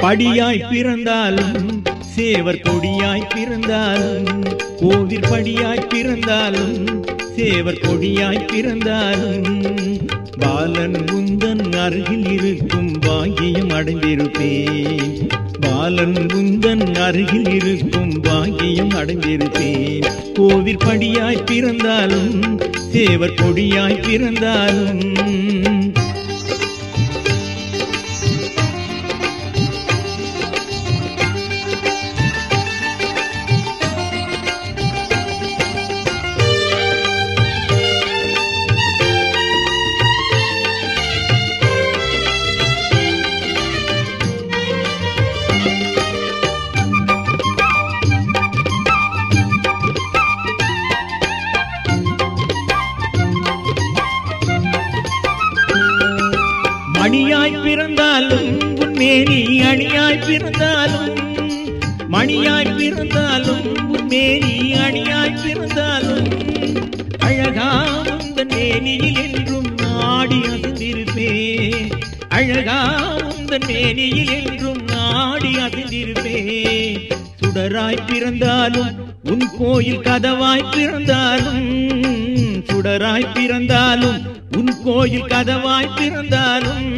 படியாய் பிறந்தாலும் சேவர் கொடியாய் பிறந்தாலும் கோவில் படியாய் பிறந்தாலும் சேவர் கொடியாய் பிறந்தாலும் பாலன் உந்தன் அருகில் இருக்கும் பாகியம் அடைந்திருப்பேன். பாலன் உந்தன் அருகில் இருக்கும் பாகியம் அடைந்திருப்பேன். கோவில் படியாய் பிறந்தாலும் சேவர் கொடியாய் பிறந்தாலும் மணியாய் பிறந்தாலும் உன்மேனி அணியாய் பிறந்தாலும் மணியாய் பிறந்தாலும் உன்மேனி அணியாய் பிறந்தாலும் அழகா உந்தன் மேனியில் என்றும் நாடி அசைந்திருப்பேன் அழகா உந்தன் மேனியில் என்றும் நாடி அசைந்திருப்பேன் சுடராய் பிறந்தாலும் உன் கோயில் கதவாய் பிறந்தாலும் சுடராய் பிறந்தாலும் உன் கோயில் கதவாய் பிறந்தாலும்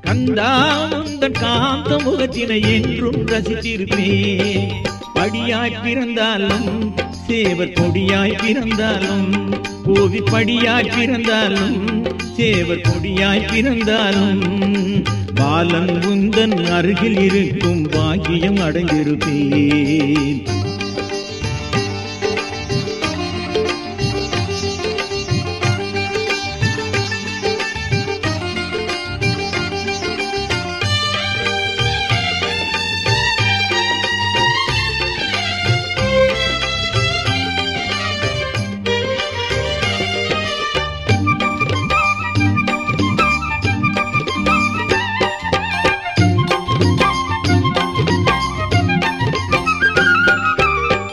கந்தா உந்தன் காந்த முகத்தினை என்றும் ரசித்திருப்பேன். படியாய் பிறந்தாலும் சேவர் கொடியாய் பிறந்தாலும் கோவி படியாய் பிறந்தாலும் சேவர் கொடியாய் பிறந்தாலும் பாலன் உந்தன் அருகில் இருக்கும் பாக்கியம் அடைந்திருப்பேன்.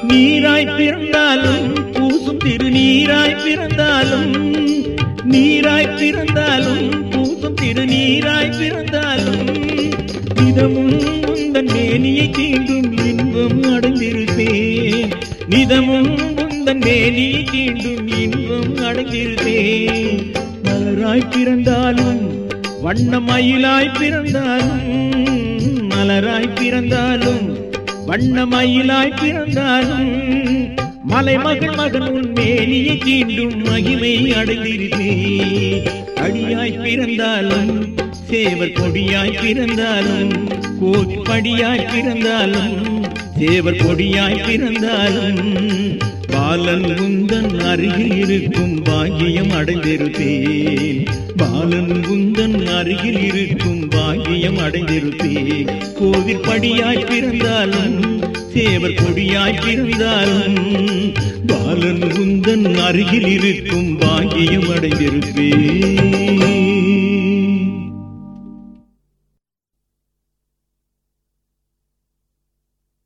நீராய் பிறந்தாலும் பூசும் திருநீராய் பிறந்தாலும் நீராய் பிறந்தாலும் பூசும் திருநீராய் பிறந்தாலும் நிதமும் உந்தன் மேனியை தீண்டும் இன்பம் அடைந்திருப்பேன் நிதமும் உந்தன் மேனியை தீண்டும் இன்பம் அடைந்திருப்பேன் மலராய் பிறந்தாலும் வண்ண மயிலாய் பிறந்தாலும் மலராய் பிறந்தாலும் வண்ண மயிலாய் பிறந்தாலும் மலைமகள் மகன் உன் மேனியை தீண்டும் மகிமை அடைந்திருப்பேன் அடியாய் பிறந்தாலும் சேவர் கொடியாய் பிறந்தாலும் கோவில் பிறந்தாலும் சேவர் கொடியாய் பிறந்தாலும் பாலன் உந்தன் அருகில் இருக்கும் பாக்கியம் அடைந்திருப்பேன். பாலன் உந்தன் அருகில் இருக்கும் பாக்கியம் அடைந்திருப்பேன். கோவில் படியாய் பிறந்தாலும் சேவர் கொடியாய் பிறந்தாலும் பாலன் குந்தன் அருகில் இருக்கும் பாக்கியம் அடைந்திருப்பேன்.